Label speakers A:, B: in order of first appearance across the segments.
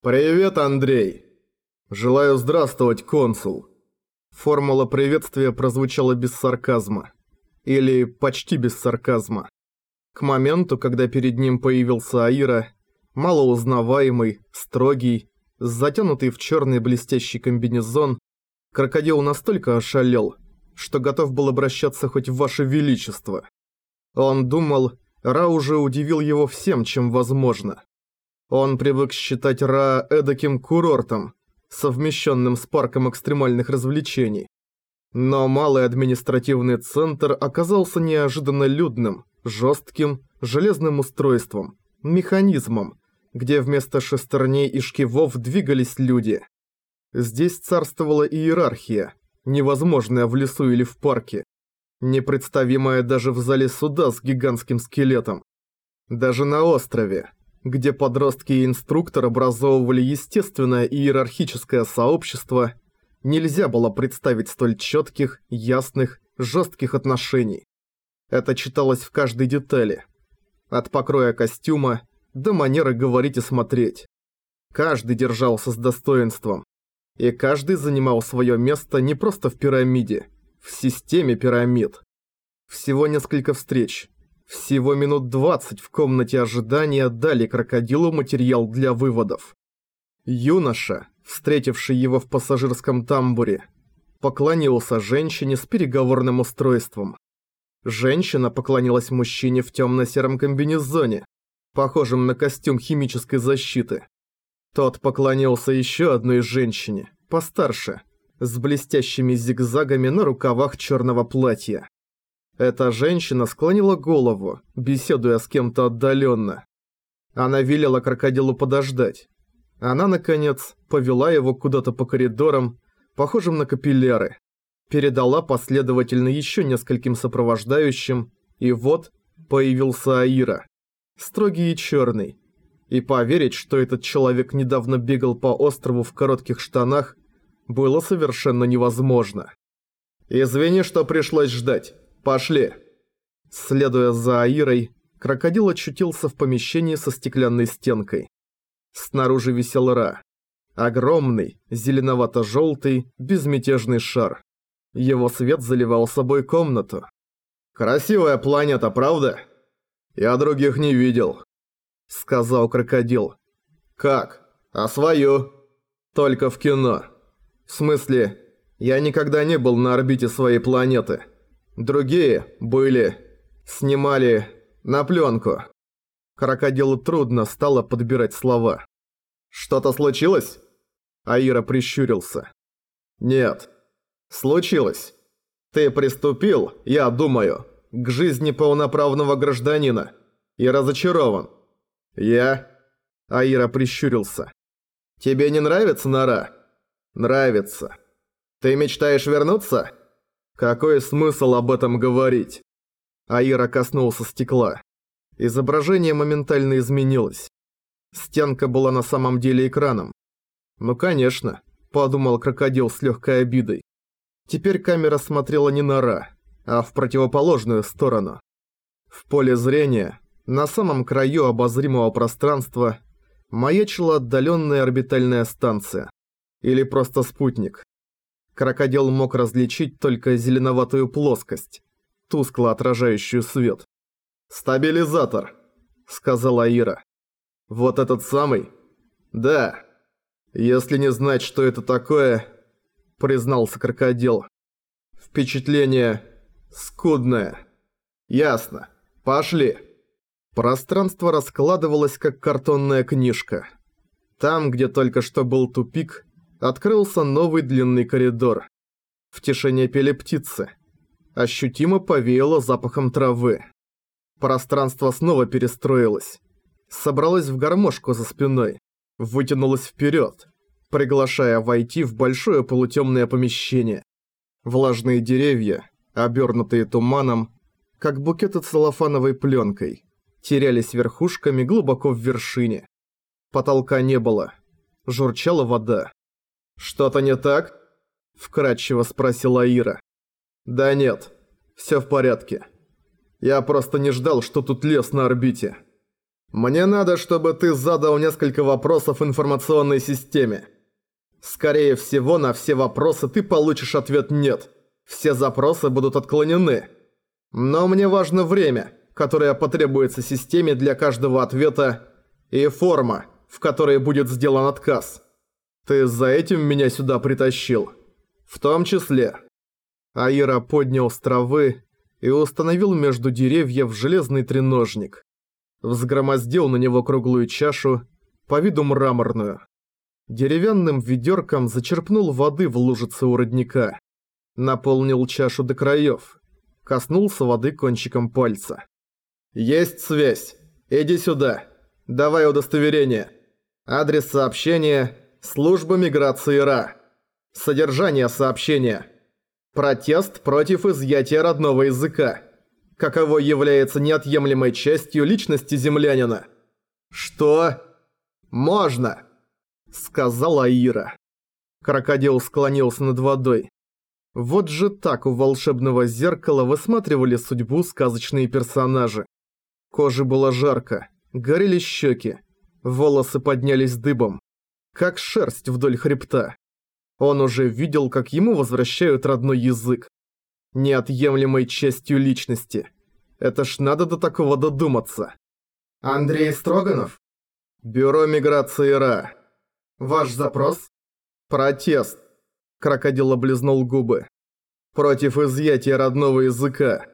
A: «Привет, Андрей!» «Желаю здравствовать, консул!» Формула приветствия прозвучала без сарказма. Или почти без сарказма. К моменту, когда перед ним появился Аира, малоузнаваемый, строгий, затянутый в черный блестящий комбинезон, крокодил настолько ошалел, что готов был обращаться хоть в ваше величество. Он думал, Ра уже удивил его всем, чем возможно. Он привык считать Ра эдаким курортом, совмещенным с парком экстремальных развлечений. Но малый административный центр оказался неожиданно людным, жестким, железным устройством, механизмом, где вместо шестерней и шкивов двигались люди. Здесь царствовала иерархия, невозможная в лесу или в парке, непредставимая даже в зале суда с гигантским скелетом. Даже на острове, где подростки и инструктор образовывали естественное иерархическое сообщество, нельзя было представить столь четких, ясных, жестких отношений. Это читалось в каждой детали. От покроя костюма до манеры говорить и смотреть. Каждый держался с достоинством. И каждый занимал свое место не просто в пирамиде, в системе пирамид. Всего несколько встреч, всего минут 20 в комнате ожидания дали крокодилу материал для выводов. Юноша, встретивший его в пассажирском тамбуре, поклонился женщине с переговорным устройством. Женщина поклонилась мужчине в темно-сером комбинезоне, похожем на костюм химической защиты. Тот поклонился еще одной женщине, постарше, с блестящими зигзагами на рукавах черного платья. Эта женщина склонила голову, беседуя с кем-то отдаленно. Она велела крокодилу подождать. Она, наконец, повела его куда-то по коридорам, похожим на капилляры. Передала последовательно еще нескольким сопровождающим, и вот появился Аира. Строгий и черный. И поверить, что этот человек недавно бегал по острову в коротких штанах, было совершенно невозможно. «Извини, что пришлось ждать. Пошли!» Следуя за Аирой, крокодил очутился в помещении со стеклянной стенкой. Снаружи висел Ра. Огромный, зеленовато-желтый, безмятежный шар. Его свет заливал собой комнату. «Красивая планета, правда? Я других не видел», — сказал крокодил. «Как? А свою?» «Только в кино. В смысле, я никогда не был на орбите своей планеты». Другие были... снимали на пленку. Крокодилу трудно стало подбирать слова. «Что-то случилось?» Аира прищурился. «Нет. Случилось. Ты приступил, я думаю, к жизни полноправного гражданина. И разочарован. Я...» Аира прищурился. «Тебе не нравится нора?» «Нравится. Ты мечтаешь вернуться?» Какой смысл об этом говорить? Аира коснулся стекла. Изображение моментально изменилось. Стенка была на самом деле экраном. Ну конечно, подумал крокодил с легкой обидой. Теперь камера смотрела не на Ра, а в противоположную сторону. В поле зрения, на самом краю обозримого пространства, маячила отдаленная орбитальная станция. Или просто спутник. Крокодил мог различить только зеленоватую плоскость, тускло отражающую свет. «Стабилизатор», — сказала Ира. «Вот этот самый?» «Да. Если не знать, что это такое», — признался крокодил. «Впечатление скудное». «Ясно. Пошли». Пространство раскладывалось, как картонная книжка. Там, где только что был тупик, открылся новый длинный коридор. В тишине пели птицы. Ощутимо повеяло запахом травы. Пространство снова перестроилось. Собралось в гармошку за спиной. Вытянулось вперед, приглашая войти в большое полутемное помещение. Влажные деревья, обернутые туманом, как букеты целлофановой пленкой, терялись верхушками глубоко в вершине. Потолка не было. Журчала вода. «Что-то не так?» – вкратчиво спросила Ира. «Да нет, все в порядке. Я просто не ждал, что тут лес на орбите». Мне надо, чтобы ты задал несколько вопросов информационной системе. Скорее всего, на все вопросы ты получишь ответ «нет». Все запросы будут отклонены. Но мне важно время, которое потребуется системе для каждого ответа, и форма, в которой будет сделан отказ. Ты за этим меня сюда притащил. В том числе. Аира поднял с травы и установил между деревьев железный треножник. Взгромоздил на него круглую чашу, по виду мраморную. Деревянным ведерком зачерпнул воды в лужице у родника. Наполнил чашу до краев. Коснулся воды кончиком пальца. «Есть связь. Иди сюда. Давай удостоверение. Адрес сообщения – служба миграции РА. Содержание сообщения – Протест против изъятия родного языка, каково является неотъемлемой частью личности землянина. «Что? Можно!» – сказала Ира. Крокодил склонился над водой. Вот же так у волшебного зеркала высматривали судьбу сказочные персонажи. Коже было жарко, горели щеки, волосы поднялись дыбом, как шерсть вдоль хребта. Он уже видел, как ему возвращают родной язык. Неотъемлемой частью личности. Это ж надо до такого додуматься. Андрей Строганов? Бюро миграции РА. Ваш запрос? Протест. Крокодил облизнул губы. Против изъятия родного языка.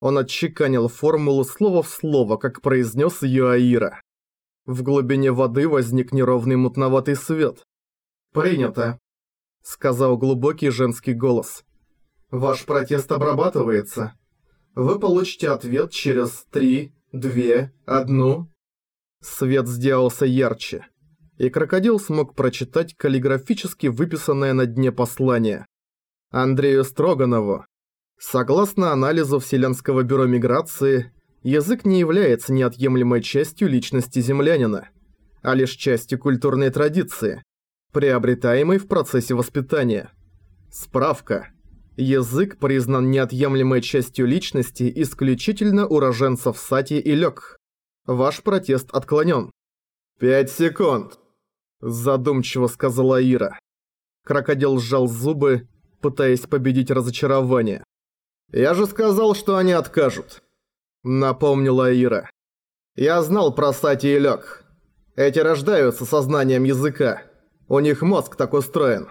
A: Он отчеканил формулу слово в слово, как произнес ее Аира. В глубине воды возник неровный мутноватый свет. «Принято», — сказал глубокий женский голос. «Ваш протест обрабатывается. Вы получите ответ через три, две, одну...» Свет сделался ярче, и крокодил смог прочитать каллиграфически выписанное на дне послание. Андрею Строганову. Согласно анализу Вселенского бюро миграции, язык не является неотъемлемой частью личности землянина, а лишь частью культурной традиции, приобретаемый в процессе воспитания. Справка. Язык признан неотъемлемой частью личности исключительно уроженцев Сати и Лёк. Ваш протест отклонен. «Пять секунд», – задумчиво сказала Ира. Крокодил сжал зубы, пытаясь победить разочарование. «Я же сказал, что они откажут», – напомнила Ира. «Я знал про Сати и Лёк. Эти рождаются сознанием языка. У них мозг так устроен.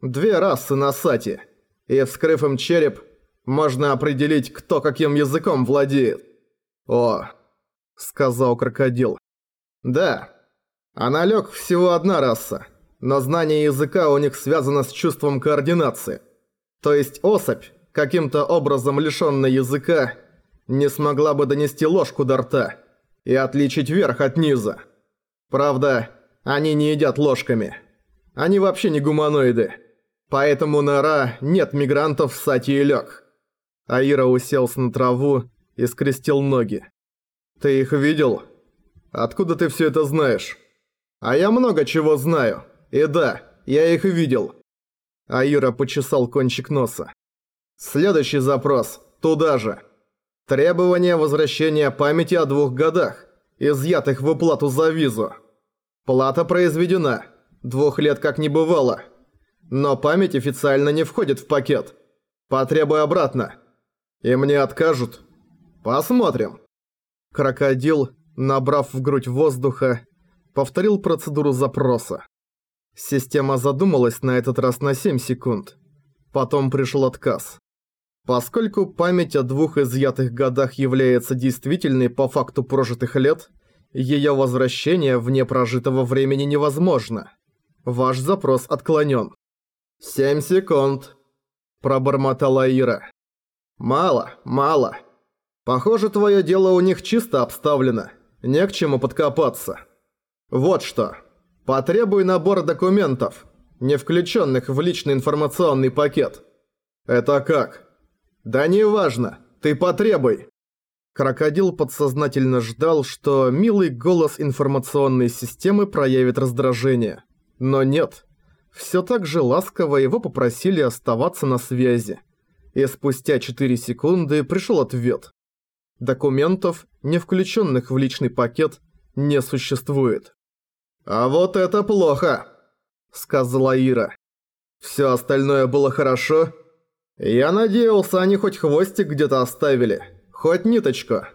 A: Две расы на Сати. И вскрыв им череп, можно определить, кто каким языком владеет. О, сказал крокодил. Да, а налёг всего одна раса, но знание языка у них связано с чувством координации. То есть особь, каким-то образом лишённая языка, не смогла бы донести ложку до рта и отличить верх от низа. Правда, они не едят ложками. Они вообще не гуманоиды. Поэтому на Ра нет мигрантов в Сати и Лёг. Аира уселся на траву и скрестил ноги. «Ты их видел? Откуда ты все это знаешь?» «А я много чего знаю. И да, я их видел». Аира почесал кончик носа. «Следующий запрос. Туда же. Требование возвращения памяти о двух годах, изъятых в уплату за визу». Плата произведена. Двух лет как не бывало. Но память официально не входит в пакет. Потребуй обратно. И мне откажут. Посмотрим. Крокодил, набрав в грудь воздуха, повторил процедуру запроса. Система задумалась на этот раз на 7 секунд. Потом пришел отказ. Поскольку память о двух изъятых годах является действительной по факту прожитых лет, Её возвращение вне прожитого времени невозможно. Ваш запрос отклонен. «Семь секунд», – пробормотала Ира. «Мало, мало. Похоже, твое дело у них чисто обставлено. Не к чему подкопаться. Вот что. Потребуй набор документов, не включенных в личный информационный пакет». «Это как?» «Да неважно. Ты потребуй». Крокодил подсознательно ждал, что милый голос информационной системы проявит раздражение. Но нет. Все так же ласково его попросили оставаться на связи. И спустя 4 секунды пришел ответ. Документов, не включенных в личный пакет, не существует. «А вот это плохо», — сказала Ира. «Всё остальное было хорошо. Я надеялся, они хоть хвостик где-то оставили, хоть ниточку.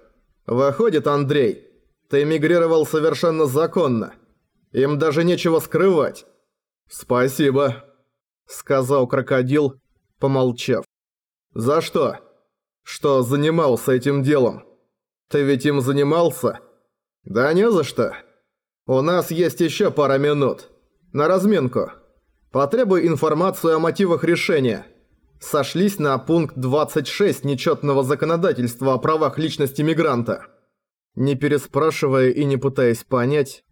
A: Выходит, Андрей, ты эмигрировал совершенно законно. Им даже нечего скрывать». «Спасибо», — сказал крокодил, помолчав. «За что?» «Что занимался этим делом? Ты ведь им занимался?» «Да не за что. У нас есть еще пара минут. На разминку. Потребуй информацию о мотивах решения. Сошлись на пункт 26 нечетного законодательства о правах личности мигранта». Не переспрашивая и не пытаясь понять,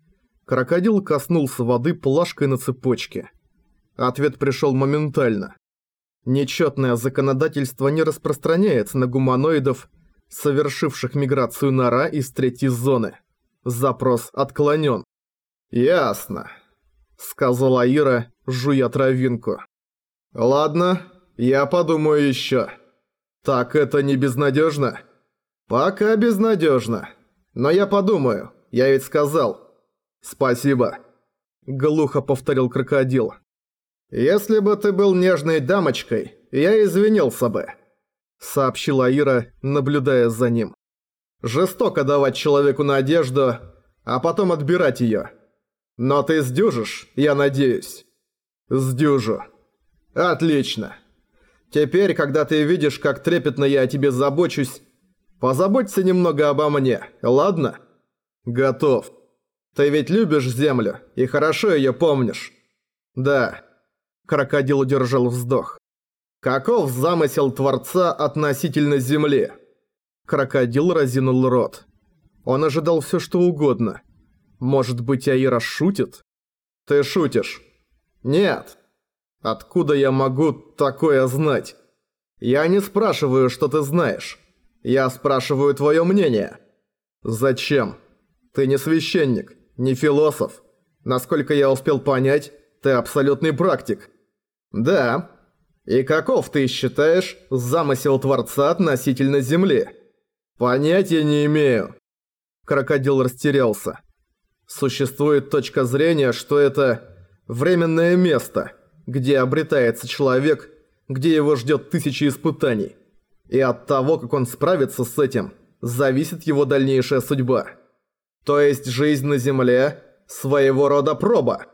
A: крокодил коснулся воды плашкой на цепочке. Ответ пришел моментально. Нечетное законодательство не распространяется на гуманоидов, совершивших миграцию нора из третьей зоны. Запрос отклонен. «Ясно», — сказала Ира, жуя травинку. «Ладно, я подумаю еще. Так это не безнадежно?» «Пока безнадежно. Но я подумаю, я ведь сказал». «Спасибо», — глухо повторил крокодил. «Если бы ты был нежной дамочкой, я извинился бы», — сообщила Ира, наблюдая за ним. «Жестоко давать человеку надежду, а потом отбирать её. Но ты сдюжишь, я надеюсь». «Сдюжу». «Отлично. Теперь, когда ты видишь, как трепетно я о тебе забочусь, позаботься немного обо мне, ладно?» «Готов. Ты ведь любишь землю и хорошо её помнишь?» «Да». Крокодил удержал вздох. «Каков замысел Творца относительно Земли?» Крокодил разинул рот. Он ожидал все что угодно. Может быть, Аира шутит? «Ты шутишь?» «Нет». «Откуда я могу такое знать?» «Я не спрашиваю, что ты знаешь. Я спрашиваю твое мнение». «Зачем? Ты не священник, не философ. Насколько я успел понять, ты абсолютный практик. «Да. И каков ты считаешь замысел Творца относительно Земли?» «Понятия не имею». Крокодил растерялся. Существует точка зрения, что это временное место, где обретается человек, где его ждет тысячи испытаний. И от того, как он справится с этим, зависит его дальнейшая судьба. То есть жизнь на Земле – своего рода проба.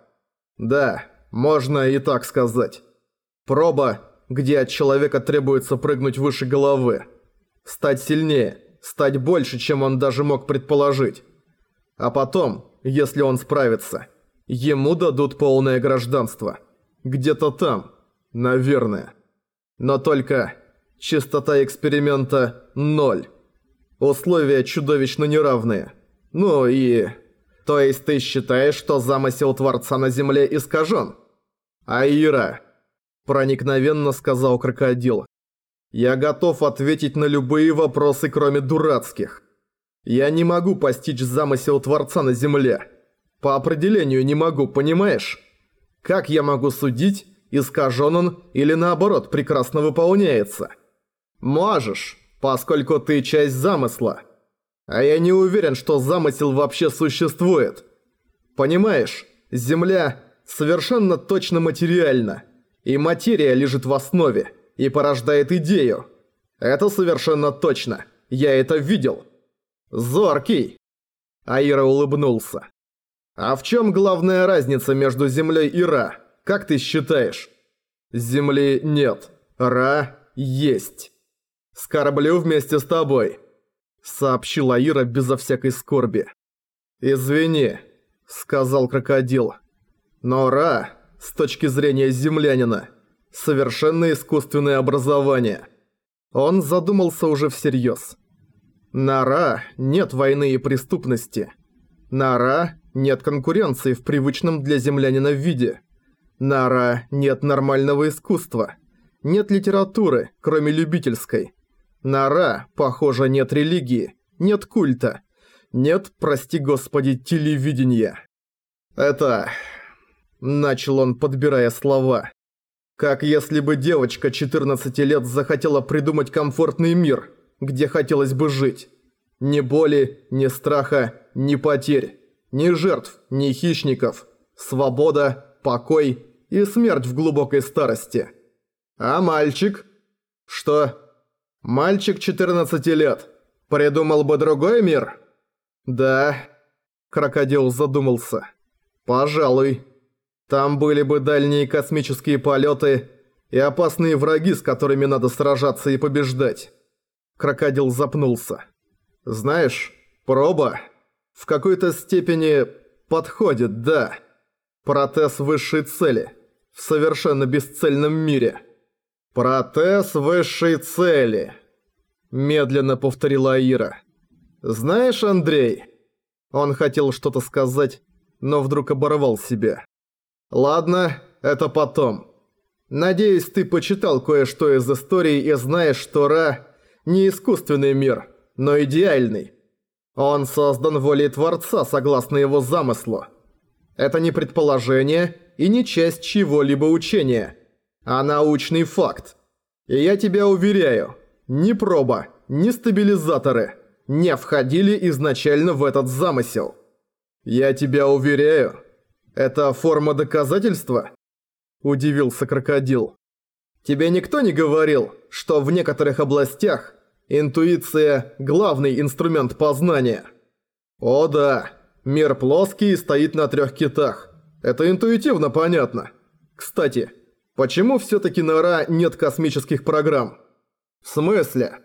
A: Да, можно и так сказать. Проба, где от человека требуется прыгнуть выше головы. Стать сильнее, стать больше, чем он даже мог предположить. А потом, если он справится, ему дадут полное гражданство. Где-то там, наверное. Но только частота эксперимента – ноль. Условия чудовищно неравные. Ну и... То есть ты считаешь, что замысел Творца на Земле искажен? Аира проникновенно сказал крокодил. «Я готов ответить на любые вопросы, кроме дурацких. Я не могу постичь замысел Творца на Земле. По определению не могу, понимаешь? Как я могу судить, искажен он или наоборот прекрасно выполняется? Можешь, поскольку ты часть замысла. А я не уверен, что замысел вообще существует. Понимаешь, Земля совершенно точно материальна. И материя лежит в основе и порождает идею. Это совершенно точно. Я это видел. Зоркий. Аира улыбнулся. А в чем главная разница между Землей и Ра? Как ты считаешь? Земли нет. Ра есть. Скорблю вместе с тобой. Сообщила Аира безо всякой скорби. «Извини», — сказал крокодил. «Но Ра с точки зрения землянина, совершенно искусственное образование. Он задумался уже всерьез. На Ра нет войны и преступности. На Ра нет конкуренции в привычном для землянина виде. На Ра нет нормального искусства. Нет литературы, кроме любительской. На Ра, похоже, нет религии, нет культа. Нет, прости господи, телевидения. Это... Начал он, подбирая слова. Как если бы девочка 14 лет захотела придумать комфортный мир, где хотелось бы жить. Ни боли, ни страха, ни потерь. Ни жертв, ни хищников. Свобода, покой и смерть в глубокой старости. А мальчик? Что? Мальчик 14 лет. Придумал бы другой мир? Да. Крокодил задумался. Пожалуй. Там были бы дальние космические полеты и опасные враги, с которыми надо сражаться и побеждать. Крокодил запнулся. Знаешь, проба в какой-то степени подходит, да. Протез высшей цели. В совершенно бесцельном мире. Протез высшей цели. Медленно повторила Аира. Знаешь, Андрей... Он хотел что-то сказать, но вдруг оборвал себя. Ладно, это потом. Надеюсь, ты почитал кое-что из истории и знаешь, что Ра не искусственный мир, но идеальный. Он создан волей Творца согласно его замыслу. Это не предположение и не часть чего-либо учения, а научный факт. И я тебя уверяю, ни проба, ни стабилизаторы не входили изначально в этот замысел. Я тебя уверяю, это форма доказательства? Удивился крокодил. Тебе никто не говорил, что в некоторых областях интуиция – главный инструмент познания? О да, мир плоский и стоит на трех китах. Это интуитивно понятно. Кстати, почему всё-таки на Ра нет космических программ? В смысле?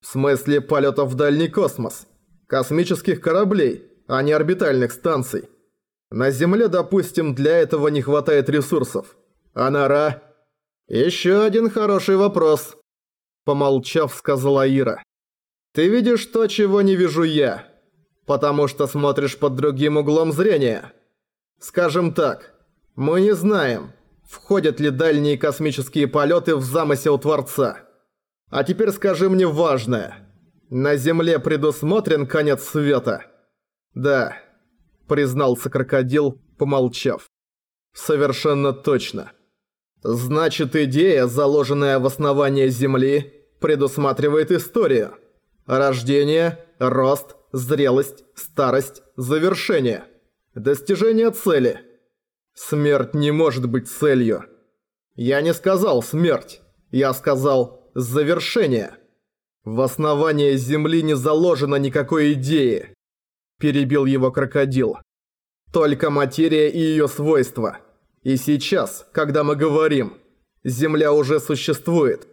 A: В смысле полетов в дальний космос. Космических кораблей, а не орбитальных станций. На Земле, допустим, для этого не хватает ресурсов. А на Ра... Ещё один хороший вопрос. Помолчав, сказала Ира. Ты видишь то, чего не вижу я. Потому что смотришь под другим углом зрения. Скажем так, мы не знаем, входят ли дальние космические полеты в замысел Творца. А теперь скажи мне важное. На Земле предусмотрен конец света? Да, признался крокодил, помолчав. Совершенно точно. Значит, идея, заложенная в основание Земли, предусматривает историю. Рождение, рост, зрелость, старость, завершение – Достижение цели. Смерть не может быть целью. Я не сказал смерть. Я сказал завершение. В основании Земли не заложено никакой идеи. Перебил его крокодил. Только материя и ее свойства. И сейчас, когда мы говорим, Земля уже существует.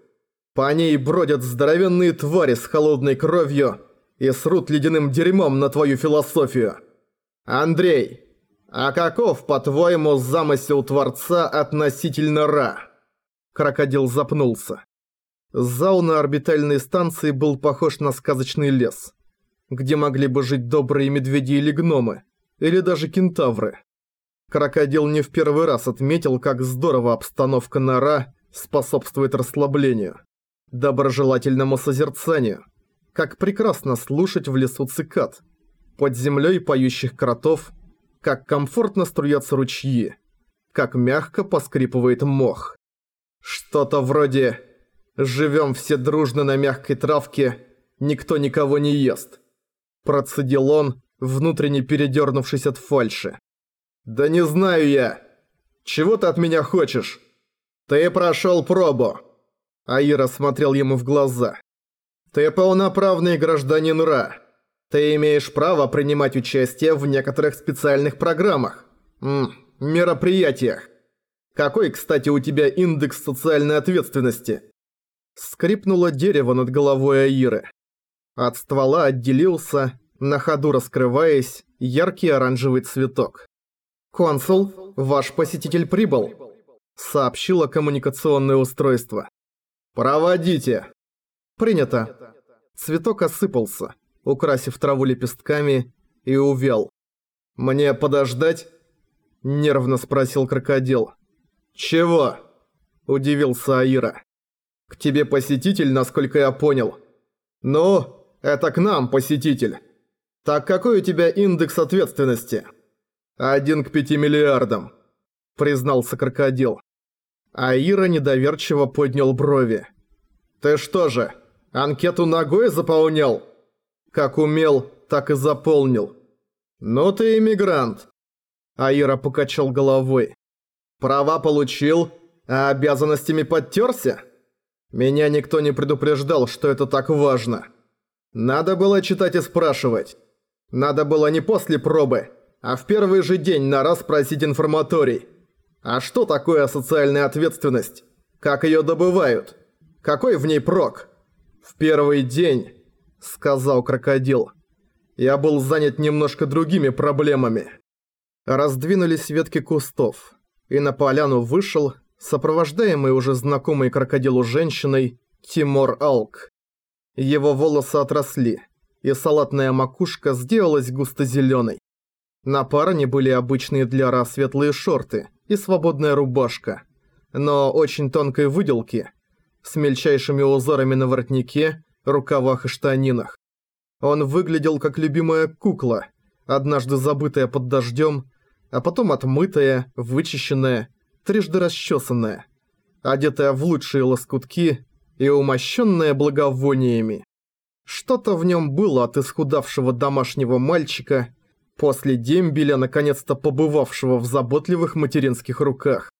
A: По ней бродят здоровенные твари с холодной кровью и срут ледяным дерьмом на твою философию. «Андрей, а каков, по-твоему, замысел Творца относительно Ра?» Крокодил запнулся. Зал на орбитальной станции был похож на сказочный лес, где могли бы жить добрые медведи или гномы, или даже кентавры. Крокодил не в первый раз отметил, как здорово обстановка на Ра способствует расслаблению, доброжелательному созерцанию, как прекрасно слушать в лесу цикад – под землей поющих кротов, как комфортно струятся ручьи, как мягко поскрипывает мох. Что-то вроде «Живем все дружно на мягкой травке, никто никого не ест». Процедил он, внутренне передернувшись от фальши. «Да не знаю я. Чего ты от меня хочешь? Ты прошел пробу». Аира смотрел ему в глаза. «Ты полноправный гражданин Ра. Ты имеешь право принимать участие в некоторых специальных программах. М мероприятиях. Какой, кстати, у тебя индекс социальной ответственности? Скрипнуло дерево над головой Аиры. От ствола отделился, на ходу раскрываясь, яркий оранжевый цветок. «Консул, ваш посетитель прибыл», — сообщило коммуникационное устройство. «Проводите». «Принято». Цветок осыпался украсив траву лепестками, и увял. «Мне подождать?» – нервно спросил крокодил. «Чего?» – удивился Аира. «К тебе посетитель, насколько я понял». «Ну, это к нам посетитель. Так какой у тебя индекс ответственности?» «Один к пяти миллиардам», – признался крокодил. Аира недоверчиво поднял брови. «Ты что же, анкету ногой заполнял?» Как умел, так и заполнил. Ну ты иммигрант. Аира покачал головой. Права получил, а обязанностями подтерся? Меня никто не предупреждал, что это так важно. Надо было читать и спрашивать. Надо было не после пробы, а в первый же день на раз просить информаторий. А что такое социальная ответственность? Как ее добывают? Какой в ней прок? В первый день, сказал крокодил. Я был занят немножко другими проблемами. Раздвинулись ветки кустов, и на поляну вышел, сопровождаемый уже знакомой крокодилу женщиной, Тимур Алк. Его волосы отросли, и салатная макушка сделалась густо-зелёной. На парне были обычные для Ра светлые шорты и свободная рубашка, но очень тонкой выделки, с мельчайшими узорами на воротнике, рукавах и штанинах. Он выглядел как любимая кукла, однажды забытая под дождем, а потом отмытая, вычищенная, трижды расчесанная, одетая в лучшие лоскутки и умощенная благовониями. Что-то в нем было от исхудавшего домашнего мальчика, после дембеля, наконец-то побывавшего в заботливых материнских руках.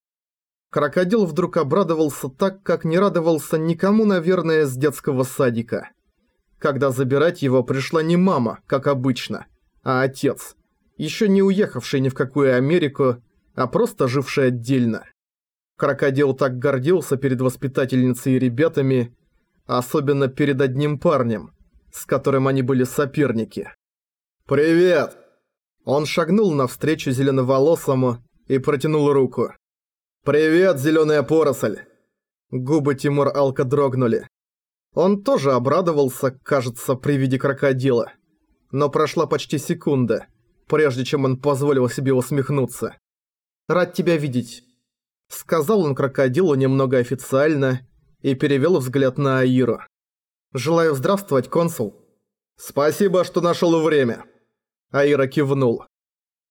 A: Крокодил вдруг обрадовался так, как не радовался никому, наверное, с детского садика. Когда забирать его пришла не мама, как обычно, а отец, еще не уехавший ни в какую Америку, а просто живший отдельно. Крокодил так гордился перед воспитательницей и ребятами, особенно перед одним парнем, с которым они были соперники. «Привет!» Он шагнул навстречу зеленоволосому и протянул руку. «Привет, зеленая поросль!» Губы Тимур Алка дрогнули. Он тоже обрадовался, кажется, при виде крокодила. Но прошла почти секунда, прежде чем он позволил себе усмехнуться. «Рад тебя видеть», — сказал он крокодилу немного официально и перевел взгляд на Аиру. «Желаю здравствовать, консул». «Спасибо, что нашел время». Аира кивнул.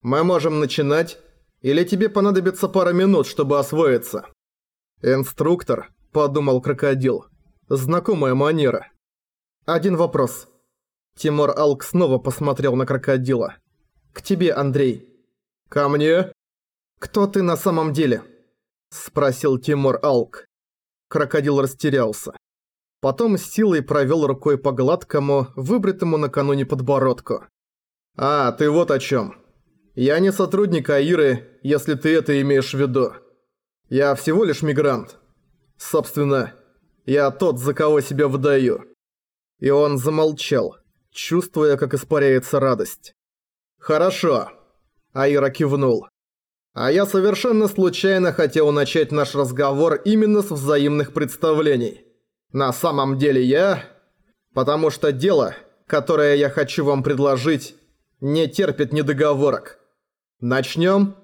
A: «Мы можем начинать, или тебе понадобится пара минут, чтобы освоиться?» «Инструктор», — подумал крокодил. «Знакомая манера». «Один вопрос». Тимур Алк снова посмотрел на крокодила. «К тебе, Андрей». «Ко мне?» «Кто ты на самом деле?» Спросил Тимур Алк. Крокодил растерялся. Потом с силой провел рукой по гладкому, выбритому накануне подбородку. «А, ты вот о чем. Я не сотрудник Аиры, если ты это имеешь в виду. Я всего лишь мигрант. Собственно, я тот, за кого себя выдаю». И он замолчал, чувствуя, как испаряется радость. «Хорошо», – Аира кивнул. «А я совершенно случайно хотел начать наш разговор именно с взаимных представлений. На самом деле я... Потому что дело, которое я хочу вам предложить, не терпит недоговорок. Начнем?»